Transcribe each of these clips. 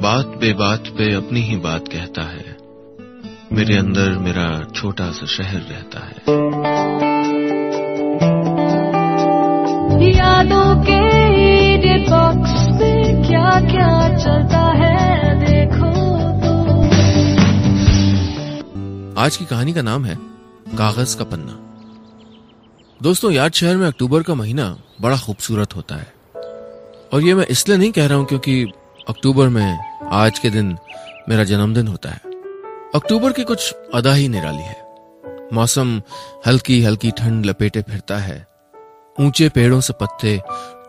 बात बेबात पे अपनी ही बात कहता है। मेरे अंदर मेरा छोटा सा शहर रहता है। यादों के बॉक्स में क्या क्या चलता है देखो तो। आज की कहानी का नाम है कागज़ का पन्ना। दोस्तों याद शहर में अक्टूबर का महीना बड़ा खूबसूरत होता है। और ये मैं इसलिए नहीं कह रहा हूँ क्योंकि अक्टूबर में आज के दिन मेरा जन्मदिन होता है। अक्टूबर की कुछ अदा ही निराली है। मौसम हल्की हल्की ठंड लपेटे फिरता है। ऊँचे पेड़ों से पत्ते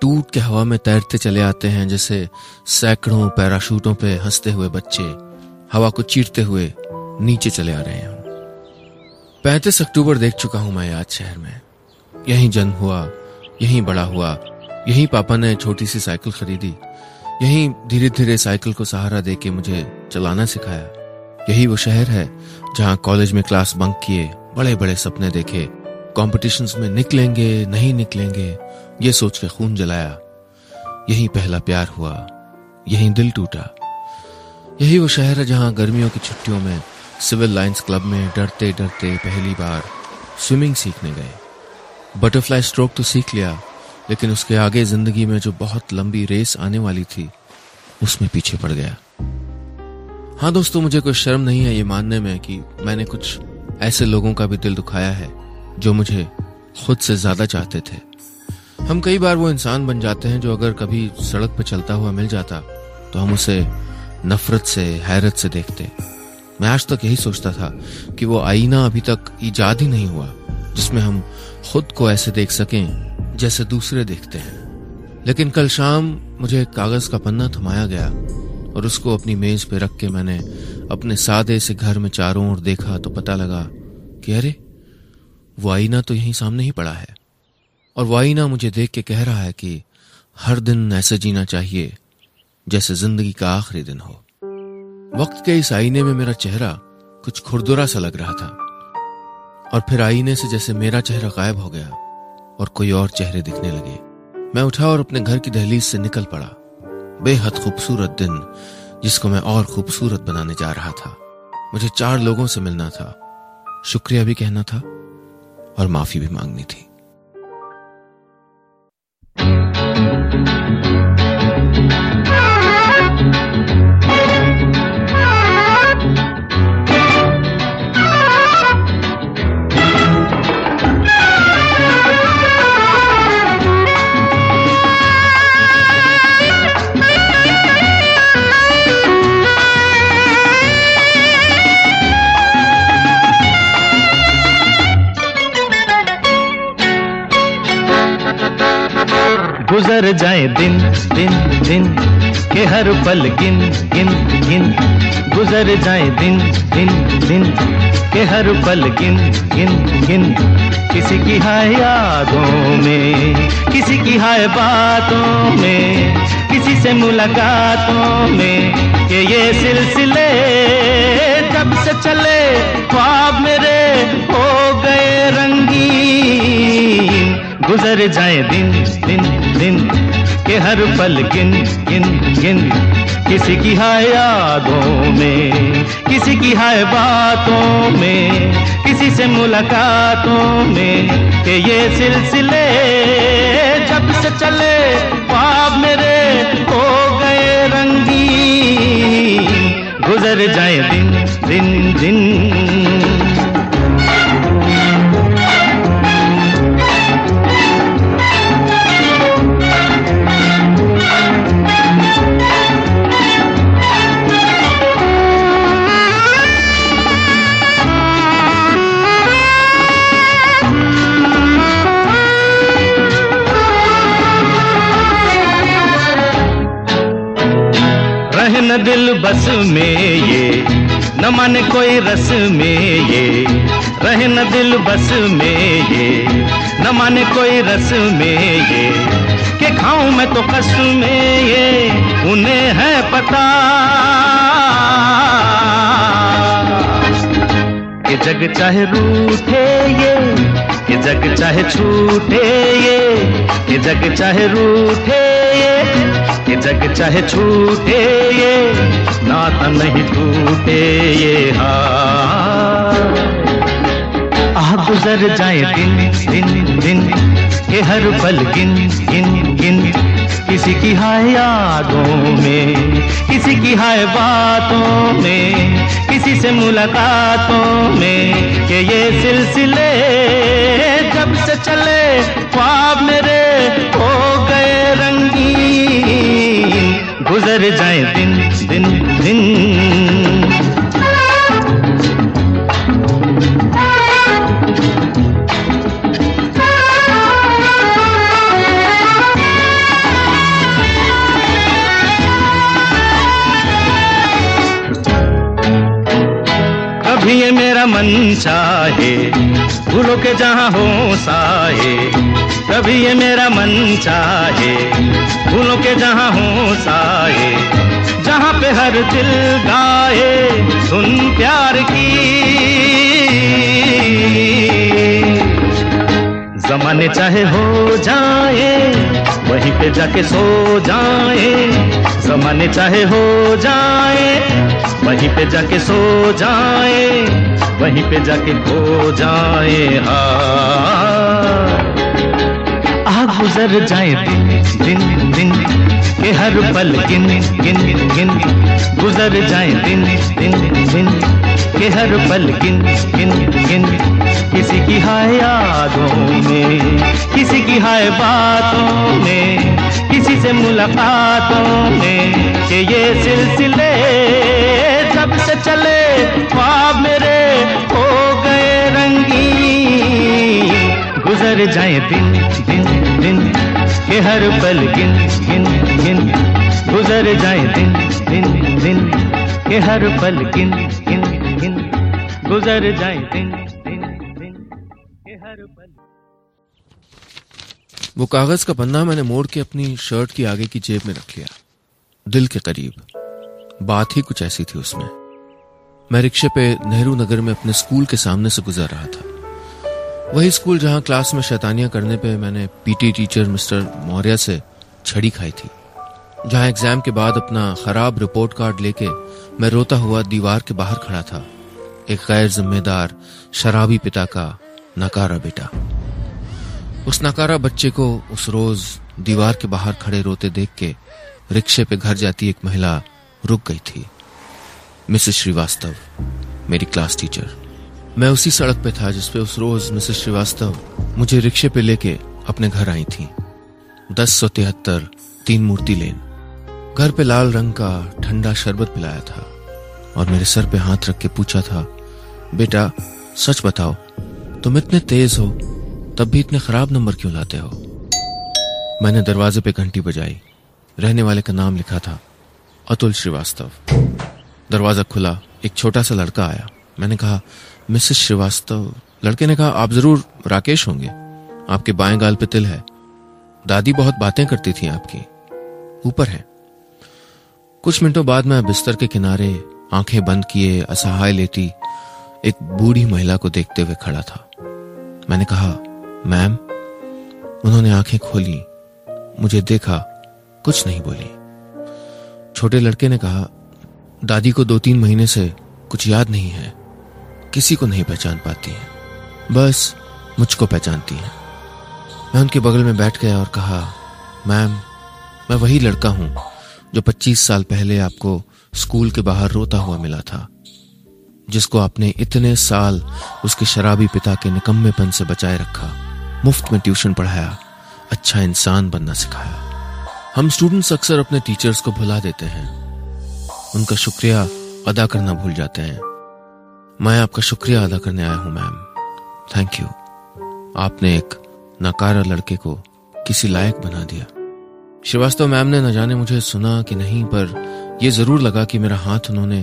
टूट के हवा में तैरते चले आते हैं, जैसे सैकड़ों पैराशूटों पे हँसते हुए बच्चे हवा को चीरते हुए नीचे चले आ रहे हैं। पैंतीस अक्टूबर देख चुका हूँ मैं आज शहर में। यहीं जन्म हुआ, यहीं बड़ा हुआ, यहीं पापा ने छोटी सी साइकिल खरीदी यहीं धीरे धीरे साइकिल को सहारा देके मुझे चलाना सिखाया। यही वो शहर है जहाँ कॉलेज में क्लास बंक किए बड़े बड़े सपने देखे। कॉम्पिटिशन्स में निकलेंगे, नहीं निकलेंगे, ये सोच के खून जलाया। यही पहला प्यार हुआ, यही दिल टूटा। यही वो शहर है जहाँ गर्मियों की छुट्टियों में सिविल लाइंस क्लब में डरते डरते पहली बार स्विमिंग सीखने गए। बटरफ्लाई स्ट्रोक तो सीख लिया, लेकिन उसके आगे ज़िंदगी में जो बहुत लंबी रेस आने वाली थी उसमें पीछे पड़ गया। हाँ दोस्तों, मुझे कोई शर्म नहीं है ये मानने में कि मैंने कुछ ऐसे लोगों का भी दिल दुखाया है, जो मुझे खुद से ज़्यादा चाहते थे। हम कई बार वो इंसान बन जाते हैं जो अगर कभी सड़क पर चलता हुआ मिल जाता तो हम उसे नफरत से, हैरत से देखते। मैं आज तक यही सोचता था कि वो आईना अभी तक ईजाद ही नहीं हुआ, जिसमें हम खुद को ऐसे देख सकें, जैसे दूसरे देखते हैं। लेकिन कल शाम मुझे एक कागज़ का पन्ना थमाया गया और उसको अपनी मेज पे रख के मैंने अपने सादे से घर में चारों ओर देखा तो पता लगा कि अरे वो आईना तो यहीं सामने ही पड़ा है। और वो आईना मुझे देख के कह रहा है कि हर दिन ऐसे जीना चाहिए जैसे ज़िंदगी का आखिरी दिन हो। वक्त के इस आईने में मेरा चेहरा कुछ खुरदुरा सा लग रहा था और फिर आईने से जैसे मेरा चेहरा गायब हो गया और कोई और चेहरे दिखने लगे। मैं उठा और अपने घर की दहलीज से निकल पड़ा। बेहद खूबसूरत दिन, जिसको मैं और खूबसूरत बनाने जा रहा था। मुझे चार लोगों से मिलना था। शुक्रिया भी कहना था और माफ़ी भी मांगनी थी। गुजर जाए दिन दिन दिन, के हर पल गिन गिन गिन। गुजर जाए दिन दिन दिन, के हर पल गिन गिन गिन। किसी की हाय यादों में, किसी की हाय बातों में, किसी से मुलाकातों में, कि ये सिलसिले जब से चले, ख्वाब मेरे हो गए रंगीन। गुजर जाए दिन दिन दिन के हर पल गिन गिन गिन। किसी की हाय यादों में, किसी की हाय बातों में, किसी से मुलाकातों में कि ये सिलसिले जब से चले ख्वाब मेरे हो गए रंगीन। गुजर जाए दिन दिन दिन। रहन दिल बस में ये, न माने कोई रस में ये, रहन दिल बस में ये, न माने कोई रस में ये, के खाऊं मैं तो कस में ये, उन्हें है पता। कि जग चाहे रूठे ये, कि जग चाहे छूटे ये, कि जग चाहे रूठे ये कि जग चाहे छूटे ये, नाता नहीं टूटे ये हाथ आ गुजर जाए दिन दिन दिन, के हर पल गिन गिन गिन। किसी की हाय यादों में, किसी की हाय बातों में, किसी से मुलाकातों में, कि ये सिलसिले जब से चले ख्वाब मेरे गुजर जाए दिन दिन दिन। कभी ये मेरा मन चाहे, भूलो के जहाँ हो साए कभी ये मेरा मन चाहे। भूलो के जहाँ हो साए जहाँ पे हर दिल गाए, सुन प्यार की। जमाने चाहे हो जाए, वहीं पे जाके सो जाए। जमाने चाहे हो जाए, वहीं पे जाके सो जाए, वहीं पे जाके खो जाए। हाँ। गुजर जाए। दिन दिन दिन के हर पल गिन गिन गिन। गुजर जाए दिन दिन दिन, के हर पल गिन गिन गिन। किसी की हाय यादों में, किसी की हाय बातों में, किसी से मुलाकातों में कि ये सिलसिले जब से चले, ख्वाब मेरे हो गए रंगीन। गुजर जाए दिन दिन दिन के हर पल गिन गिन गिन। गुजर जाए दिन दिन दिन के हर पल गिन गिन गिन। गुजर जाए दिन दिन दिन के हर पल। वो कागज़ का पन्ना मैंने मोड़ के अपनी शर्ट की आगे की जेब में रख लिया। दिल के करीब। बात ही कुछ ऐसी थी उसमें। मैं रिक्शे पे नेहरू नगर में अपने स्कूल के सामने से गुजर रहा था। वही स्कूल जहाँ क्लास में शैतानियाँ करने पे मैंने पीटी टीचर मिस्टर मौर्य से छड़ी खाई थी। जहाँ एग्ज़ाम के बाद अपना खराब रिपोर्ट कार्ड लेके मैं रोता हुआ दीवार के बाहर खड़ा था। एक गैर जिम्मेदार, शराबी पिता का नकारा बेटा। उस नकारा बच्चे को उस रोज दीवार के बाहर खड़े रोते देख के रिक्शे पे घर जाती एक महिला रुक गई थी। मिसेस श्रीवास्तव, मेरी क्लास टीचर। मैं उसी सड़क पे था जिसपे उस रोज मिसेस श्रीवास्तव मुझे रिक्शे पे लेके अपने घर आई थी। दस सौ तिहत्तर तीन मूर्ति लेन। घर पे लाल रंग का ठंडा शरबत पिलाया था और मेरे सर पे हाथ रख के पूछा था, बेटा, सच बताओ, तुम इतने तेज हो, तब भी इतने खराब नंबर क्यों लाते हो? मैंने दरवाजे पे घंटी बजाई। रहने वाले का नाम लिखा था, अतुल श्रीवास्तव। दरवाज़ा खुला, एक छोटा सा लड़का आया। मैंने कहा मिसेस श्रीवास्तव, लड़के ने कहा, आप ज़रूर राकेश होंगे। आपके बाएँ गाल पे तिल है। दादी बहुत बातें करती थी आपकी। ऊपर है। कुछ मिनटों बाद मैं बिस्तर के किनारे आँखें बंद किए, असहाय लेती एक बूढ़ी महिला को देखते हुए खड़ा था। मैंने कहा, मैम? उन्होंने आँखें खोली। मुझे देखा, कुछ नहीं बोली। छोटे लड़के ने कहा, दादी को दो तीन महीने से कुछ याद नहीं है। किसी को नहीं पहचान पाती है। बस मुझको पहचानती है। मैं उनके बगल में बैठ गया और कहा, मैम, मैं वही लड़का हूँ जो 25 साल पहले आपको स्कूल के बाहर रोता हुआ मिला था, जिसको आपने इतने साल उसके शराबी पिता के निकम्मेपन से बचाए रखा, मुफ़्त में ट्यूशन पढ़ाया अच्छा इंसान बनना सिखाया। हम स्टूडेंट्स अक्सर अपने टीचर्स को भुला देते हैं। उनका शुक्रिया अदा करना भूल जाते हैं। मैं आपका शुक्रिया अदा करने आया हूँ, मैम। थैंक यू आपने एक नकारा लड़के को किसी लायक बना दिया। श्रीवास्तव मैम ने न जाने मुझे सुना कि नहीं, पर यह ज़रूर लगा कि मेरा हाथ उन्होंने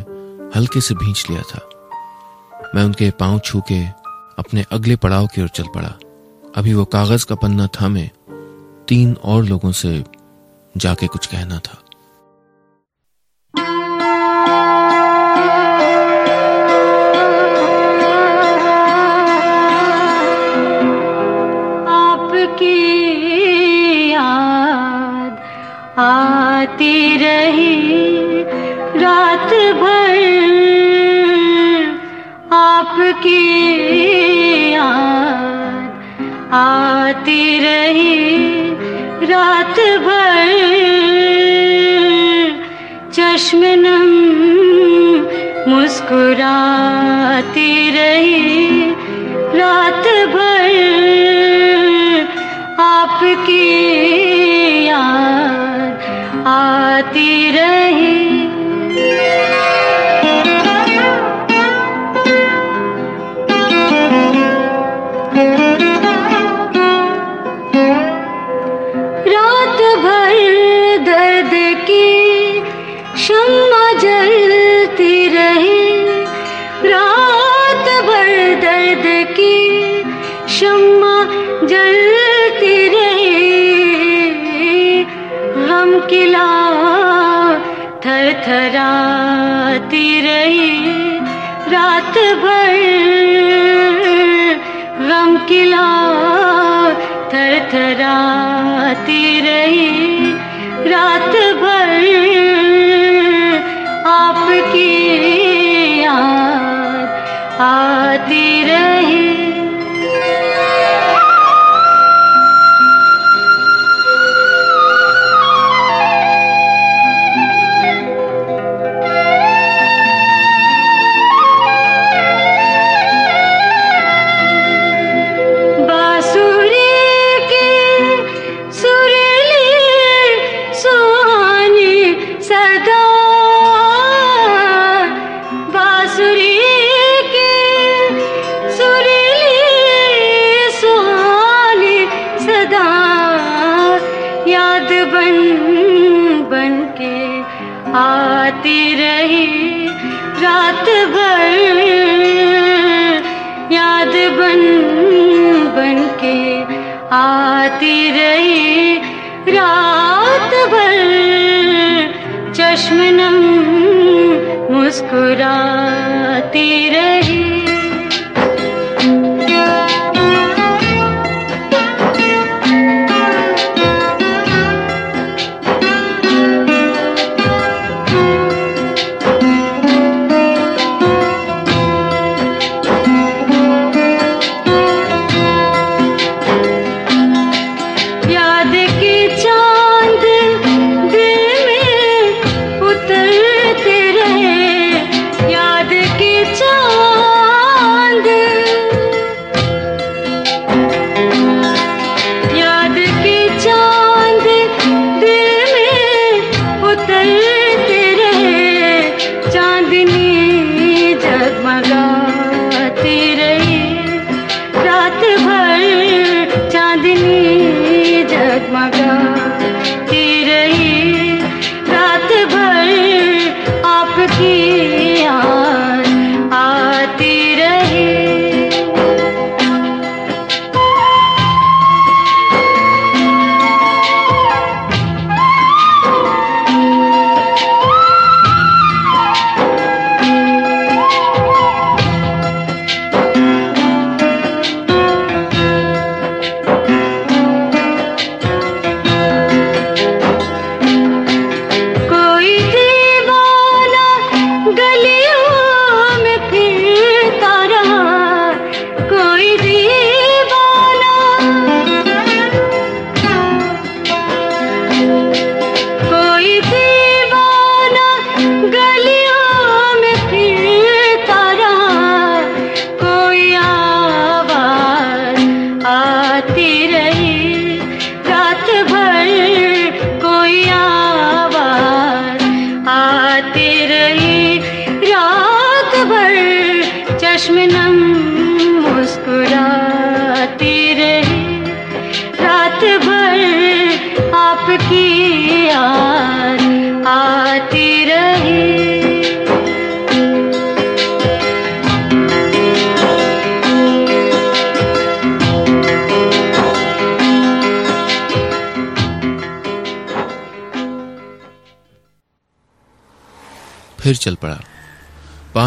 हल्के से भींच लिया था। मैं उनके पाँव छू के अपने अगले पड़ाव की ओर चल पड़ा। अभी वो कागज़ का पन्ना थामे तीन और लोगों से जाके कुछ कहना था। आती रही रात भर आपकी याद। आती रही रात भर चश्मन मुस्कुराती रही रात भर। आती रही रात भर, याद बन बन के आती रही रात भर चश्मनम मुस्कुराती रही।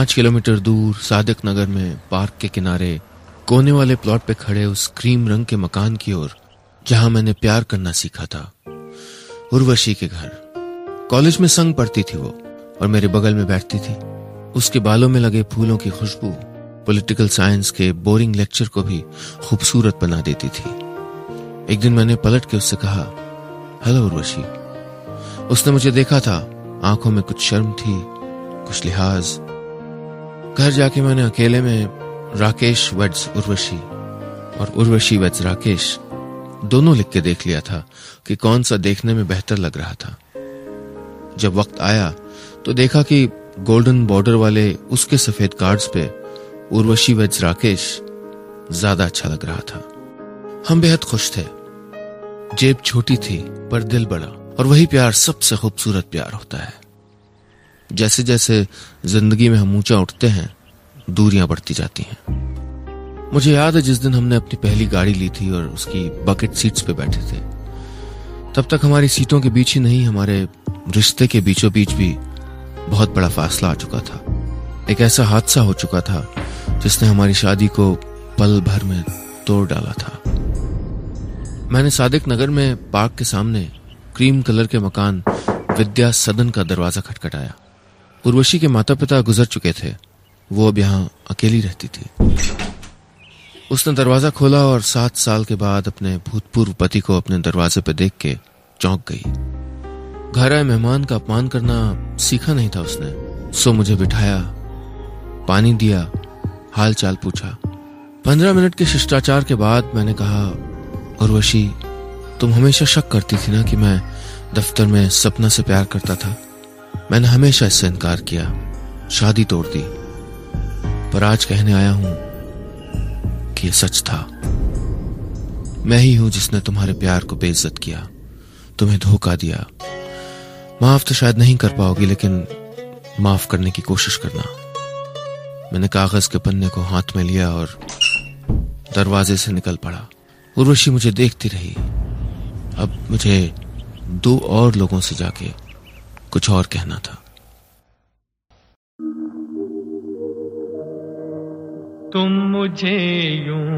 पाँच किलोमीटर दूर सादक नगर में पार्क के किनारे कोने वाले प्लॉट पे खड़े उस क्रीम रंग के मकान की ओर, जहाँ मैंने प्यार करना सीखा था, उर्वशी के घर। कॉलेज में संग पढ़ती थी वो और मेरे बगल में बैठती थी। उसके बालों में लगे फूलों की खुशबू पॉलिटिकल साइंस के बोरिंग लेक्चर को भी खूबसूरत बना देती थी। एक दिन मैंने पलट के उससे कहा, हेलो उर्वशी। उसने मुझे देखा था, आँखों में कुछ शर्म थी, कुछ लिहाज घर जाके मैंने अकेले में राकेश वेड्स उर्वशी और उर्वशी वेड्स राकेश दोनों लिख के देख लिया था कि कौन सा देखने में बेहतर लग रहा था। जब वक्त आया तो देखा कि गोल्डन बॉर्डर वाले उसके सफ़ेद कार्ड्स पे उर्वशी वेज राकेश ज़्यादा अच्छा लग रहा था। हम बेहद खुश थे। जेब छोटी थी, पर दिल बड़ा, और वही प्यार सबसे खूबसूरत प्यार होता है। जैसे जैसे ज़िंदगी में हम ऊँचा उठते हैं, दूरियाँ बढ़ती जाती हैं। मुझे याद है जिस दिन हमने अपनी पहली गाड़ी ली थी और उसकी बकेट सीट्स पे बैठे थे। तब तक हमारी सीटों के बीच ही नहीं, हमारे रिश्ते के बीचों बीच भी बहुत बड़ा फासला आ चुका था। एक ऐसा हादसा हो चुका था जिसने हमारी शादी को पल भर में तोड़ डाला था। मैंने सादिक नगर में पार्क के सामने क्रीम कलर के मकान विद्या सदन का दरवाज़ा खटखटाया। उर्वशी के माता पिता गुजर चुके थे। वो अब यहाँ अकेली रहती थी। उसने दरवाज़ा खोला और सात साल के बाद अपने भूतपूर्व पति को अपने दरवाजे पर देख के चौंक गई। घर आए मेहमान का अपमान करना सीखा नहीं था उसने। सो मुझे बिठाया, पानी दिया हाल चाल पूछा। पंद्रह मिनट के शिष्टाचार के बाद मैंने कहा, उर्वशी, तुम हमेशा शक करती थी ना कि मैं दफ्तर में सपना से प्यार करता था? मैंने हमेशा इससे इनकार किया। शादी तोड़ दी। पर आज कहने आया हूँ कि यह सच था। मैं ही हूँ जिसने तुम्हारे प्यार को बेइज्जत किया, तुम्हें धोखा दिया। माफ़ तो शायद नहीं कर पाओगी, लेकिन माफ़ करने की कोशिश करना। मैंने कागज़ के पन्ने को हाथ में लिया और दरवाजे से निकल पड़ा। उर्वशी मुझे देखती रही। अब मुझे दो और लोगों से जाके कुछ और कहना था। तुम मुझे यूँ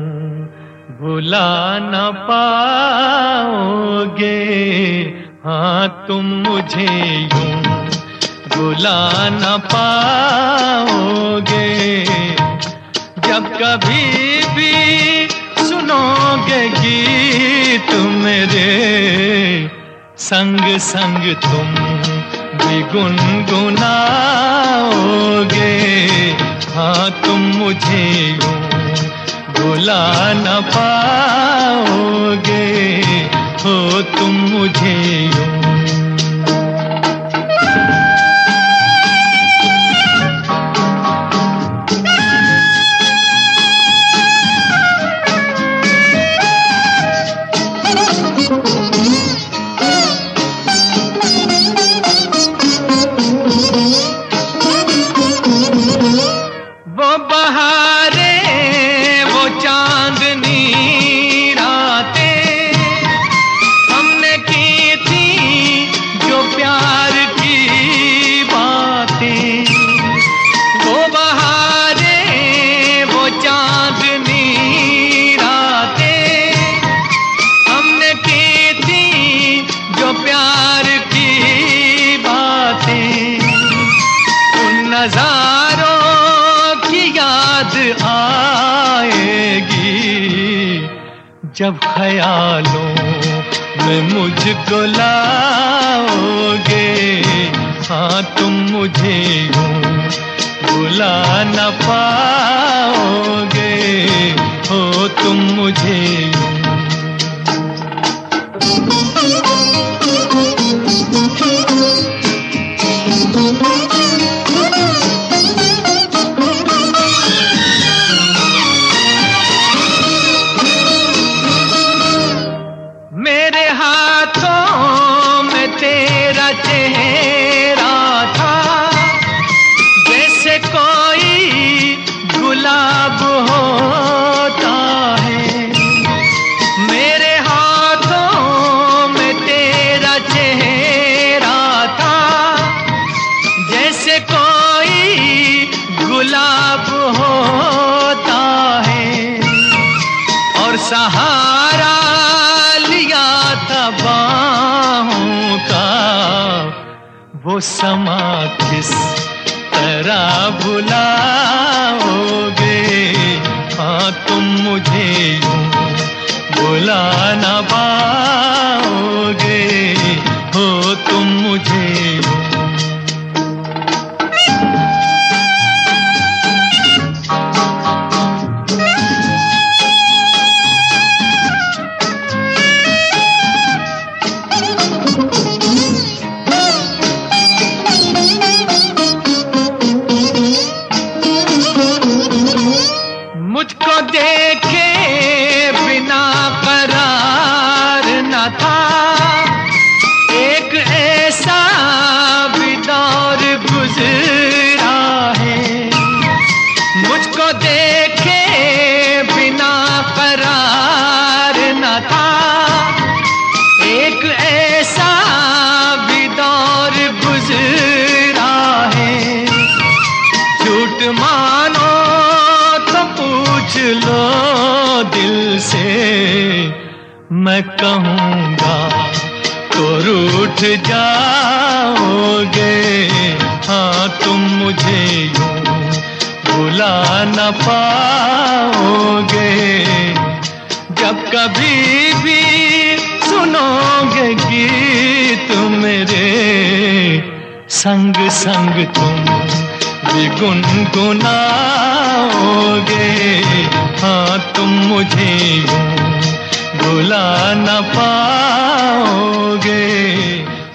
भुला न पाओगे। हाँ तुम मुझे यूँ भुला न पाओगे। जब कभी भी सुनोगे गीत मेरे संग संग तुम गुनगुनाओगे? हाँ तुम मुझे भुला न पाओगे। हो तुम मुझे यूँ ख्यालों में मुझको लाओगे। हाँ तुम मुझे हो बुला न पाओगे। हो, तुम मुझे यूँ मैं कहूँगा तो रूठ जाओगे। हाँ तुम मुझे यूँ भुला न पाओगे। जब कभी भी सुनोगे गीत मेरे संग संग तुम भी गुनगुनाओगे। हाँ तुम मुझे यूँ भुला न पाओगे?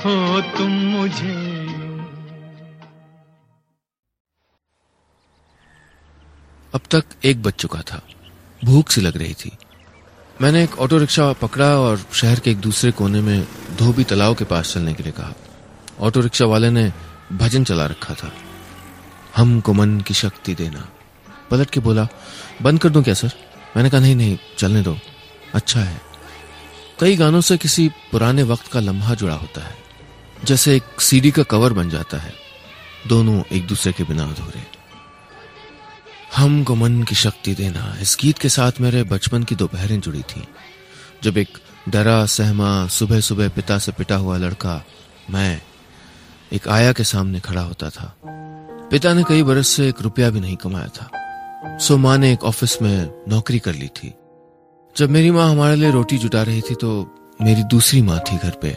हो तुम मुझे। अब तक एक बज चुका था। भूख सी लग रही थी। मैंने एक ऑटो रिक्शा पकड़ा और शहर के एक दूसरे कोने में धोबी तालाब के पास चलने के लिए कहा। ऑटो रिक्शा वाले ने भजन चला रखा था। हमको मन की शक्ति देना। पलट के बोला, बंद कर दूँ क्या, सर? मैंने कहा, नहीं नहीं, चलने दो। अच्छा है। कई गानों से किसी पुराने वक्त का लम्हा जुड़ा होता है, जैसे एक सीडी का कवर बन जाता है, दोनों एक दूसरे के बिना अधूरे। हमको मन की शक्ति देना, इस गीत के साथ मेरे बचपन की दोपहरें जुड़ी थी, जब एक डरा, सहमा सुबह सुबह पिता से पिटा हुआ लड़का, मैं, एक आया के सामने खड़ा होता था। पिता ने कई बरस से एक रुपया भी नहीं कमाया था, सो माँ ने एक ऑफ़िस में नौकरी कर ली थी। जब मेरी माँ हमारे लिए रोटी जुटा रही थी तो मेरी दूसरी माँ थी घर पे।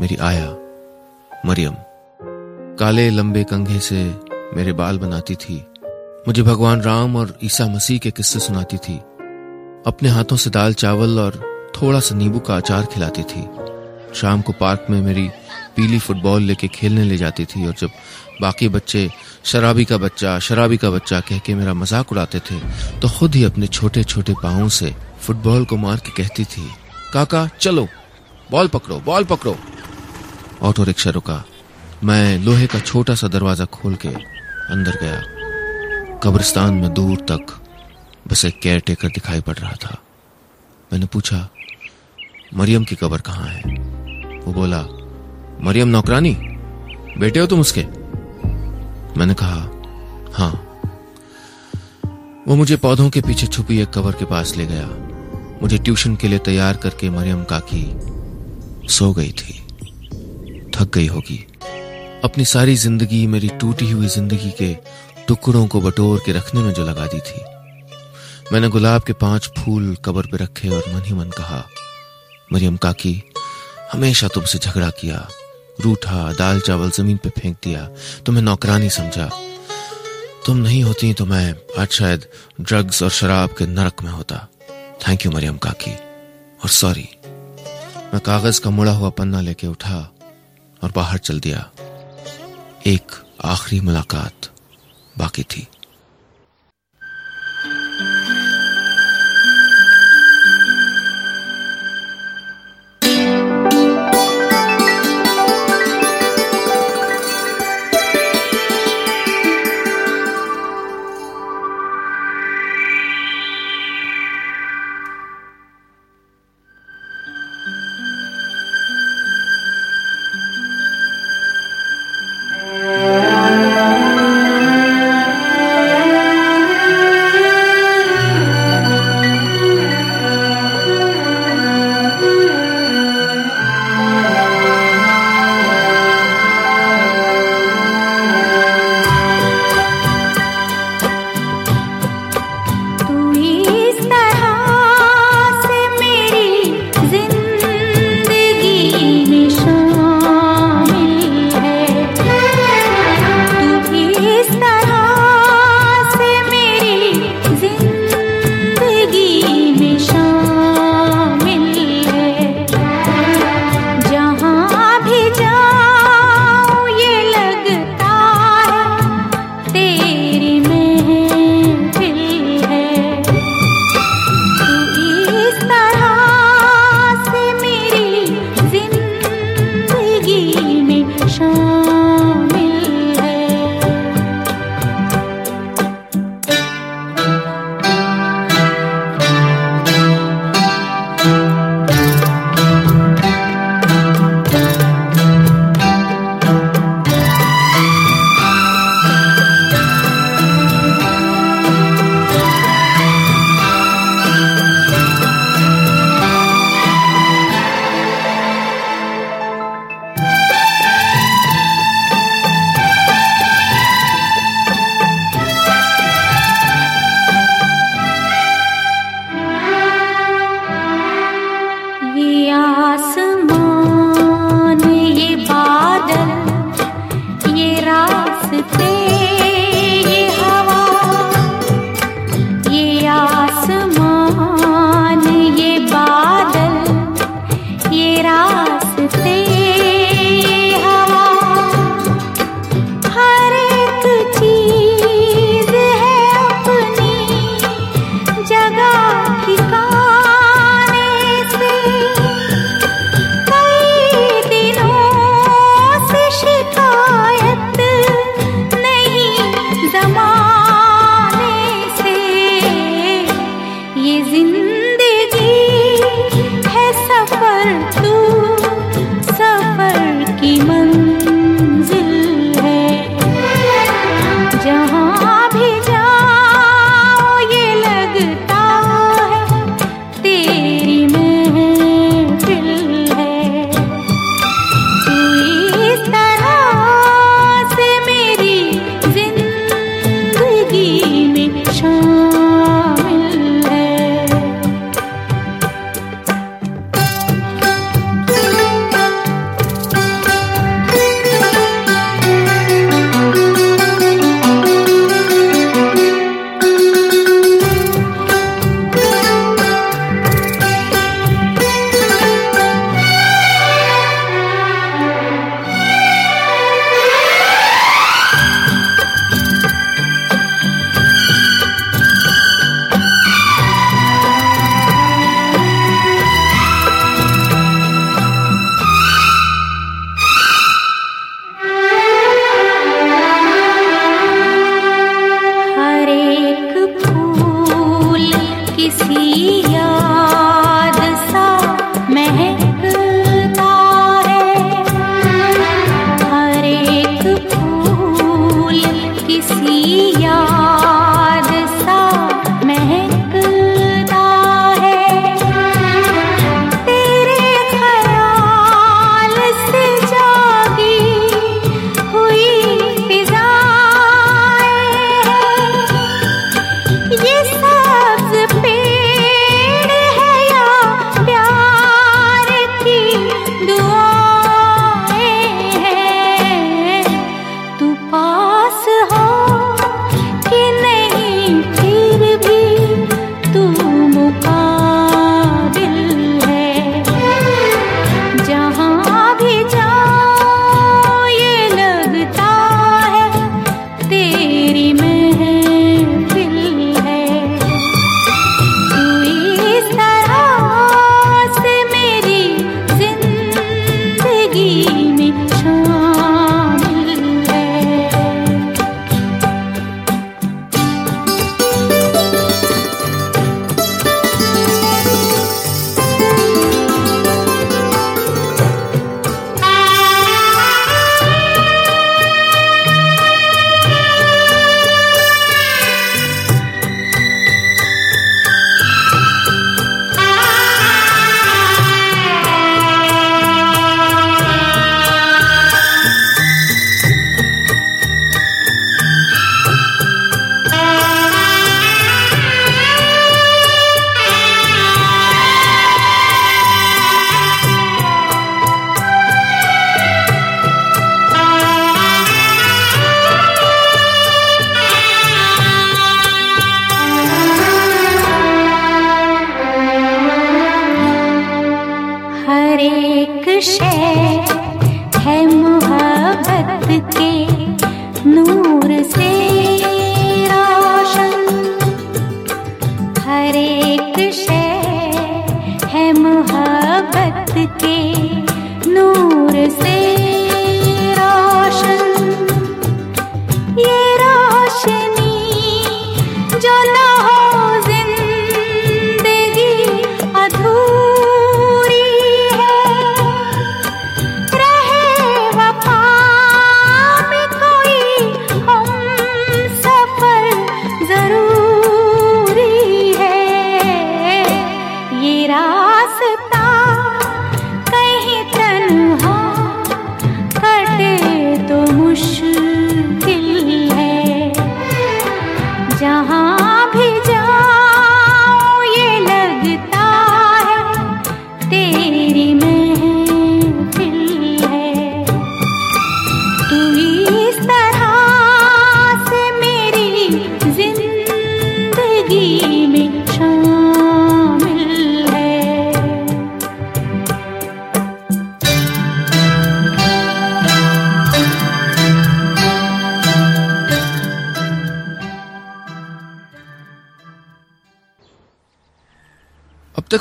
मेरी आया, मरियम। काले लंबे कंघे से मेरे बाल बनाती थी। मुझे भगवान राम और ईसा मसीह के किस्से सुनाती थी। अपने हाथों से दाल, चावल और थोड़ा सा नींबू का अचार खिलाती थी। शाम को पार्क में मेरी पीली फुटबॉल लेके खेलने ले जाती थी और जब बाकी बच्चे शराबी का बच्चा, शराबी का बच्चा कह के मेरा मज़ाक उड़ाते थे तो खुद ही अपने छोटे छोटे पाँवों से फुटबॉल को मार के कहती थी, काका, चलो, बॉल पकड़ो बॉल पकड़ो. ऑटो रिक्शा रुका। मैं लोहे का छोटा सा दरवाज़ा खोल के अंदर गया। कब्रिस्तान में दूर तक बस एक केयर टेकर दिखाई पड़ रहा था। मैंने पूछा, मरियम की कब्र कहाँ है? वो बोला, मरियम नौकरानी, बेटे हो तुम उसके? मैंने कहा हाँ. वो मुझे पौधों के पीछे छुपी एक कबर के पास ले गया। मुझे ट्यूशन के लिए तैयार करके मरियम काकी सो गई थी, थक गई होगी। अपनी सारी ज़िंदगी मेरी टूटी हुई ज़िंदगी के टुकड़ों को बटोर के रखने में जो लगा दी थी। मैंने गुलाब के पाँच फूल कबर पे रखे और मन ही मन कहा, मरियम काकी, हमेशा तुमसे झगड़ा किया, रूठा, दाल चावल ज़मीन पे फेंक दिया, तुम्हें नौकरानी समझा। तुम नहीं होती तो मैं आज शायद ड्रग्स और शराब के नरक में होता। थैंक यू मरियम काकी और सॉरी मैं कागज़ का मुड़ा हुआ पन्ना लेके उठा और बाहर चल दिया। एक आखिरी मुलाकात बाकी थी।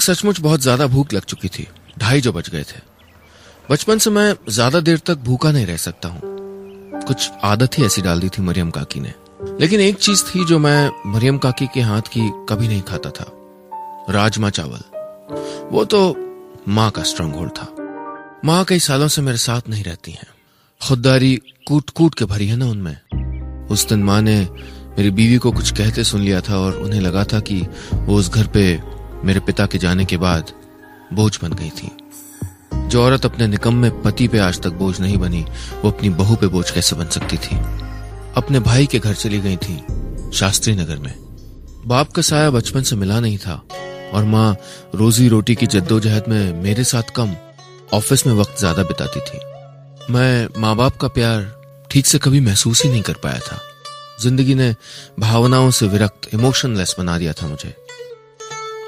सचमुच बहुत ज़्यादा भूख लग चुकी थी। ढाई जो बज गए थे। बचपन से मैं ज़्यादा देर तक भूखा नहीं रह सकता हूँ। कुछ आदत ही ऐसी डाल दी थी मरियम काकी ने। लेकिन एक चीज़ थी जो मैं मरियम काकी के हाथ की कभी नहीं खाता था। राजमा चावल। वो तो माँ का स्ट्रांग होल्ड था। माँ कई सालों से मेरे साथ नहीं रहती हैं। खुददारी कूट कूट के भरी है ना उनमें। उस दिन माँ ने मेरी बीवी को कुछ कहते सुन लिया था और उन्हें लगा था कि वो उस घर पे मेरे पिता के जाने के बाद बोझ बन गई थी। जो औरत अपने निकम्मे पति पे आज तक बोझ नहीं बनी, वो अपनी बहू पे बोझ कैसे बन सकती थी? अपने भाई के घर चली गई थी शास्त्री नगर में। बाप का साया बचपन से मिला नहीं था और माँ रोजी रोटी की जद्दोजहद में मेरे साथ कम, ऑफ़िस में वक्त ज़्यादा बिताती थी। मैं माँ बाप का प्यार ठीक से कभी महसूस ही नहीं कर पाया था। ज़िंदगी ने भावनाओं से विरक्त इमोशनलेस बना दिया था मुझे।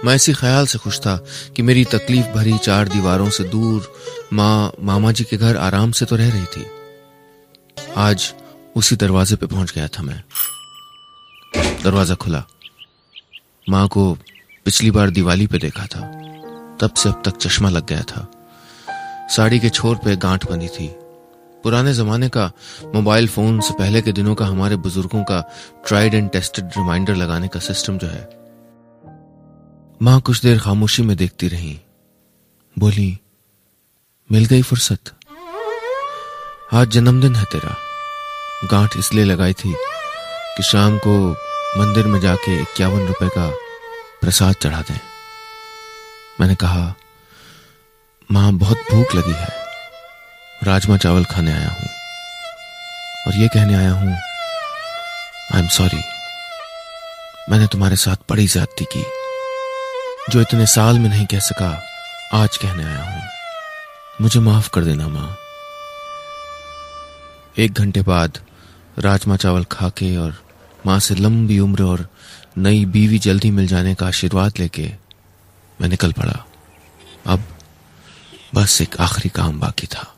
मैं इसी ख्याल से खुश था कि मेरी तकलीफ़ भरी चार दीवारों से दूर माँ मामा जी के घर आराम से तो रह रही थी। आज उसी दरवाजे पे पहुँच गया था मैं। दरवाज़ा खुला। माँ को पिछली बार दिवाली पे देखा था। तब से अब तक चश्मा लग गया था। साड़ी के छोर पे गांठ बनी थी। पुराने जमाने का मोबाइल फ़ोन से पहले के दिनों का हमारे बुज़ुर्गों का ट्राइड एंड टेस्टेड रिमाइंडर लगाने का सिस्टम जो है माँ कुछ देर खामोशी में देखती रही। बोली, मिल गई फुर्सत। आज जन्मदिन है तेरा। गांठ इसलिए लगाई थी कि शाम को मंदिर में जाके इक्यावन रुपए का प्रसाद चढ़ा दें। मैंने कहा, माँ, बहुत भूख लगी है। राजमा चावल खाने आया हूँ। और ये कहने आया हूँ आई एम सॉरी मैंने तुम्हारे साथ बड़ी ज्यादती की। जो इतने साल में नहीं कह सका, आज कहने आया हूँ। मुझे माफ़ कर देना, माँ। एक घंटे बाद राजमा चावल खाके और माँ से लंबी उम्र और नई बीवी जल्दी मिल जाने का आशीर्वाद लेके मैं निकल पड़ा। अब बस एक आखिरी काम बाकी था।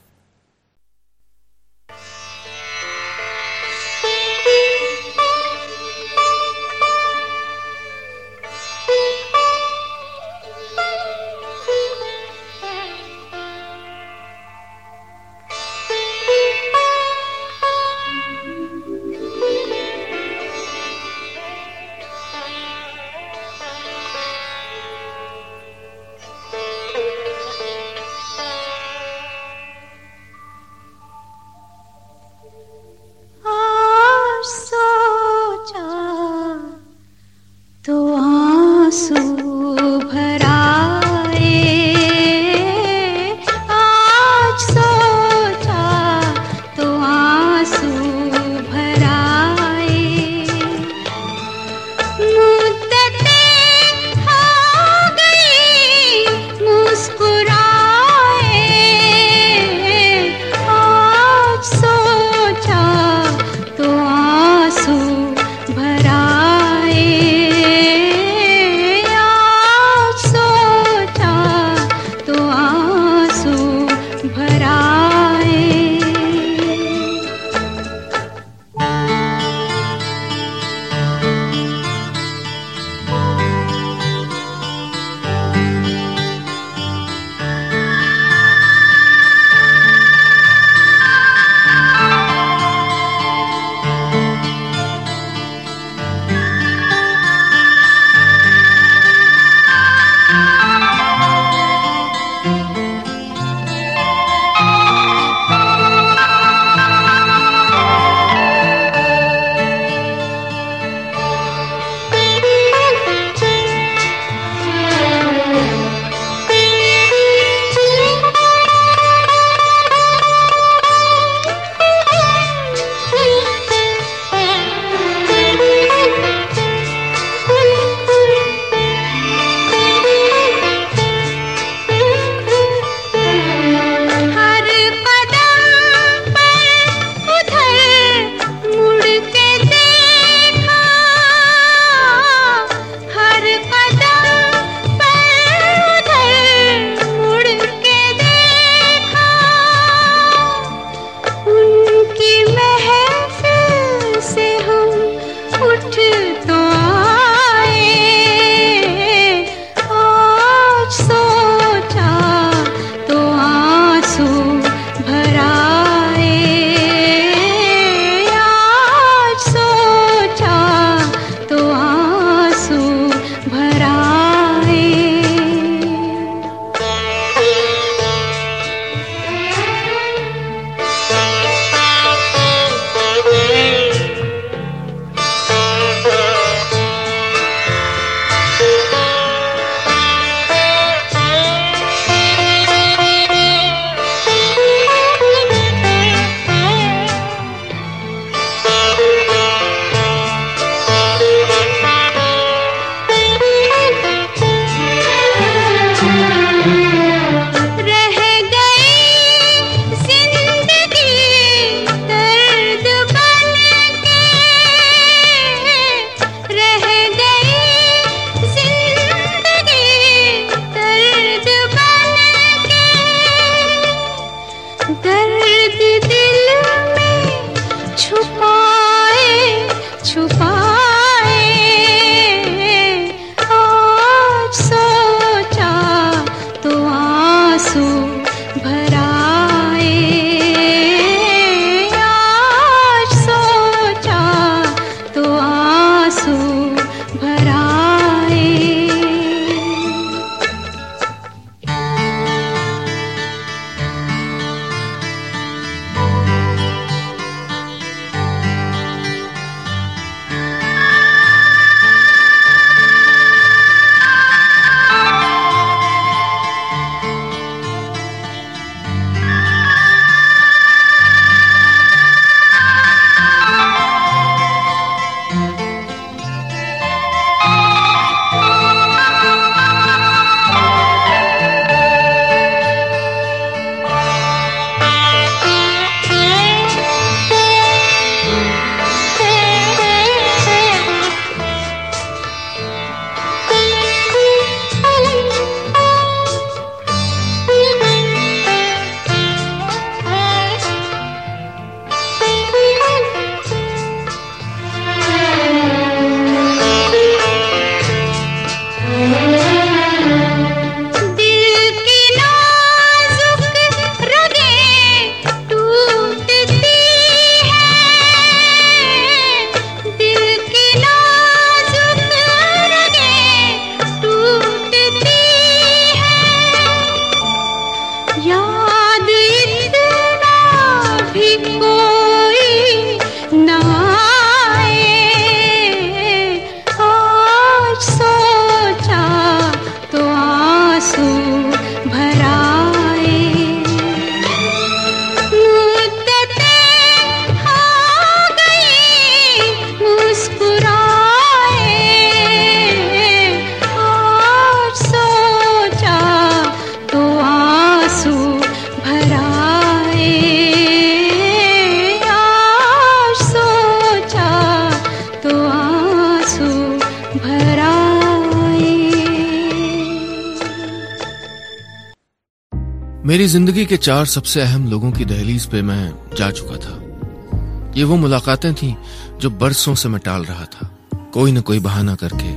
मेरी ज़िंदगी के चार सबसे अहम लोगों की दहलीज पे मैं जा चुका था। ये वो मुलाकातें थीं जो बरसों से मैं टाल रहा था। कोई न कोई बहाना करके,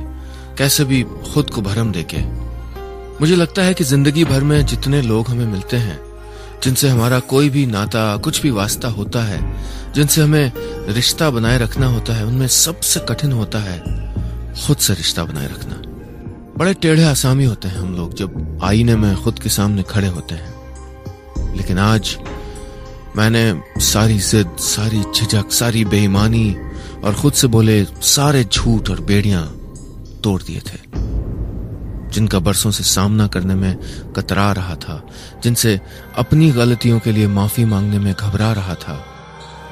कैसे भी खुद को भरम देके। मुझे लगता है कि ज़िंदगी भर में जितने लोग हमें मिलते हैं, जिनसे हमारा कोई भी नाता, कुछ भी वास्ता होता है, जिनसे हमें रिश्ता बनाए रखना होता है, उनमें सबसे कठिन होता है खुद से रिश्ता बनाए रखना। बड़े टेढ़े आसामी होते हैं हम लोग जब आईने में खुद के सामने खड़े होते हैं। लेकिन आज मैंने सारी जिद, सारी झिझक, सारी बेईमानी और खुद से बोले सारे झूठ और बेड़ियाँ तोड़ दिए थे। जिनका बरसों से सामना करने में कतरा रहा था, जिनसे अपनी गलतियों के लिए माफ़ी मांगने में घबरा रहा था,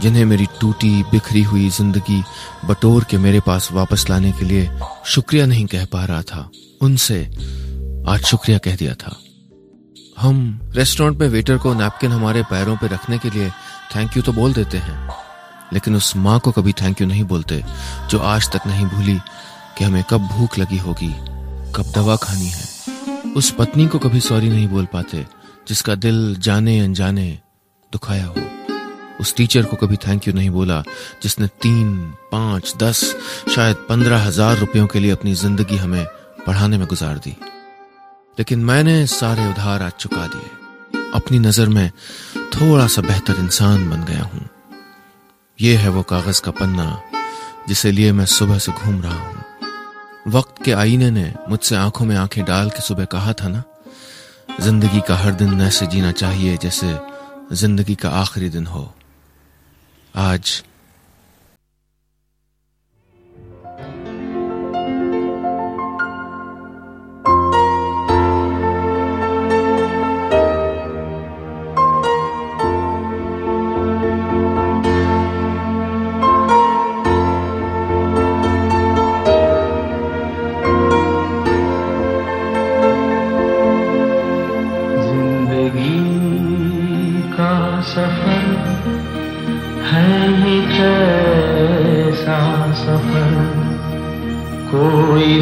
जिन्हें मेरी टूटी, बिखरी हुई ज़िंदगी बटोर के मेरे पास वापस लाने के लिए शुक्रिया नहीं कह पा रहा था, उनसे आज शुक्रिया कह दिया था। हम रेस्टोरेंट में वेटर को नैपकिन हमारे पैरों पर रखने के लिए थैंक यू तो बोल देते हैं। लेकिन उस माँ को कभी थैंक यू नहीं बोलते, जो आज तक नहीं भूली कि हमें कब भूख लगी होगी, कब दवा खानी है। उस पत्नी को कभी सॉरी नहीं बोल पाते, जिसका दिल जाने अनजाने दुखाया हो। उस टीचर को कभी थैंक यू नहीं बोला, जिसने तीन, पाँच, दस, शायद पंद्रह हज़ार रुपयों के लिए अपनी ज़िंदगी हमें पढ़ाने में गुजार दी। लेकिन मैंने सारे उधार आज चुका दिए। अपनी नज़र में थोड़ा सा बेहतर इंसान बन गया हूँ। यह है वो कागज़ का पन्ना, जिसे लिए मैं सुबह से घूम रहा हूँ। वक्त के आईने ने मुझसे आँखों में आँखें डाल के सुबह कहा था ना, ज़िंदगी का हर दिन ऐसे जीना चाहिए जैसे ज़िंदगी का आखिरी दिन हो। आज कोई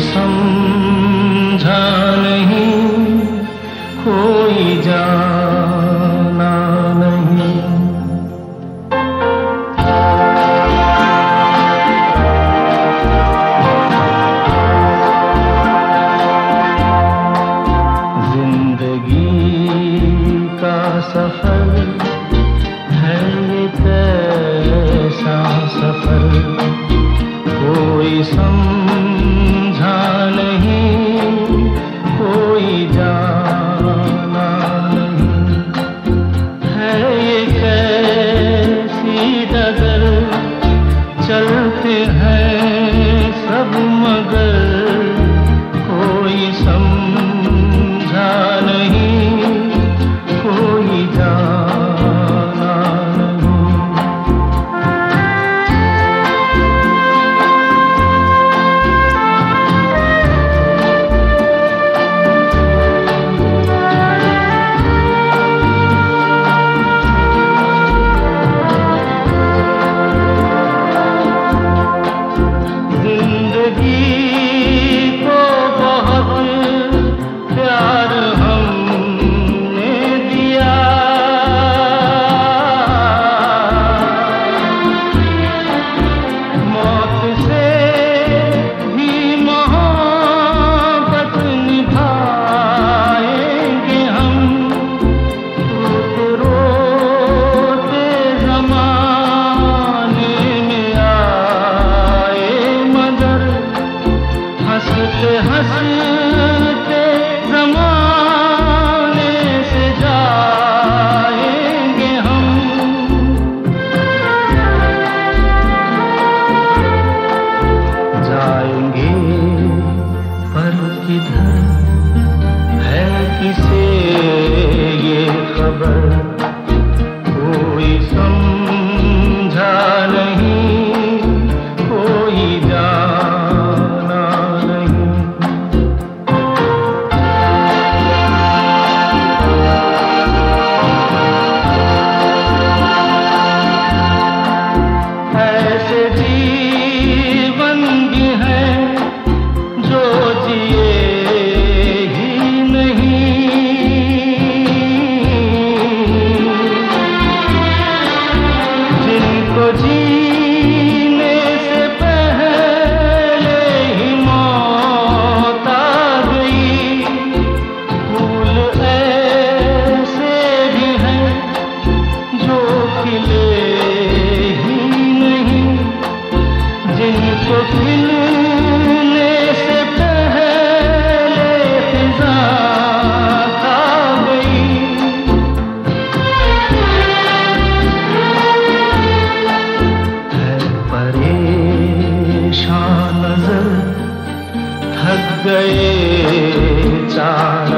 गए चार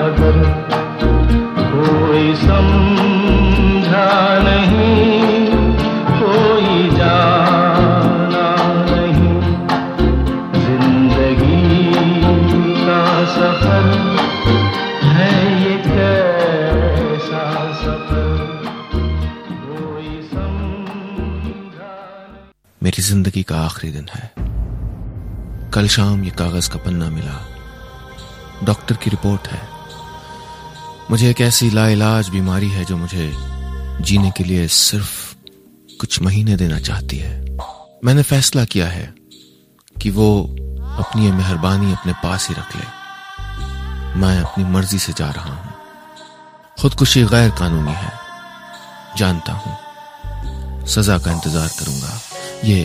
कोई समझा नहीं, कोई जाना नहीं। ज़िंदगी का सफ़र है ये कैसा सफ़र? कोई समझा मेरी ज़िंदगी का आखिरी दिन है। कल शाम ये कागज़ का पन्ना मिला। डॉक्टर की रिपोर्ट है। मुझे एक ऐसी लाइलाज बीमारी है जो मुझे जीने के लिए सिर्फ़ कुछ महीने देना चाहती है। मैंने फैसला किया है कि वो अपनी मेहरबानी अपने पास ही रख ले। मैं अपनी मर्ज़ी से जा रहा हूँ। खुदकुशी गैर कानूनी है। जानता हूँ। सजा का इंतज़ार करूँगा। ये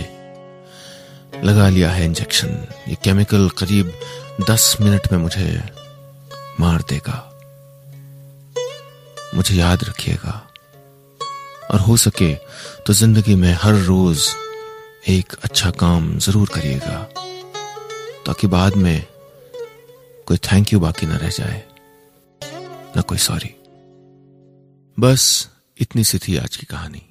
लगा लिया है इंजेक्शन। ये केमिकल करीब दस मिनट में मुझे मार देगा। मुझे याद रखिएगा। और हो सके तो ज़िंदगी में हर रोज एक अच्छा काम ज़रूर करिएगा, ताकि बाद में कोई थैंक यू बाकी ना रह जाए, ना कोई सॉरी बस इतनी सी थी आज की कहानी।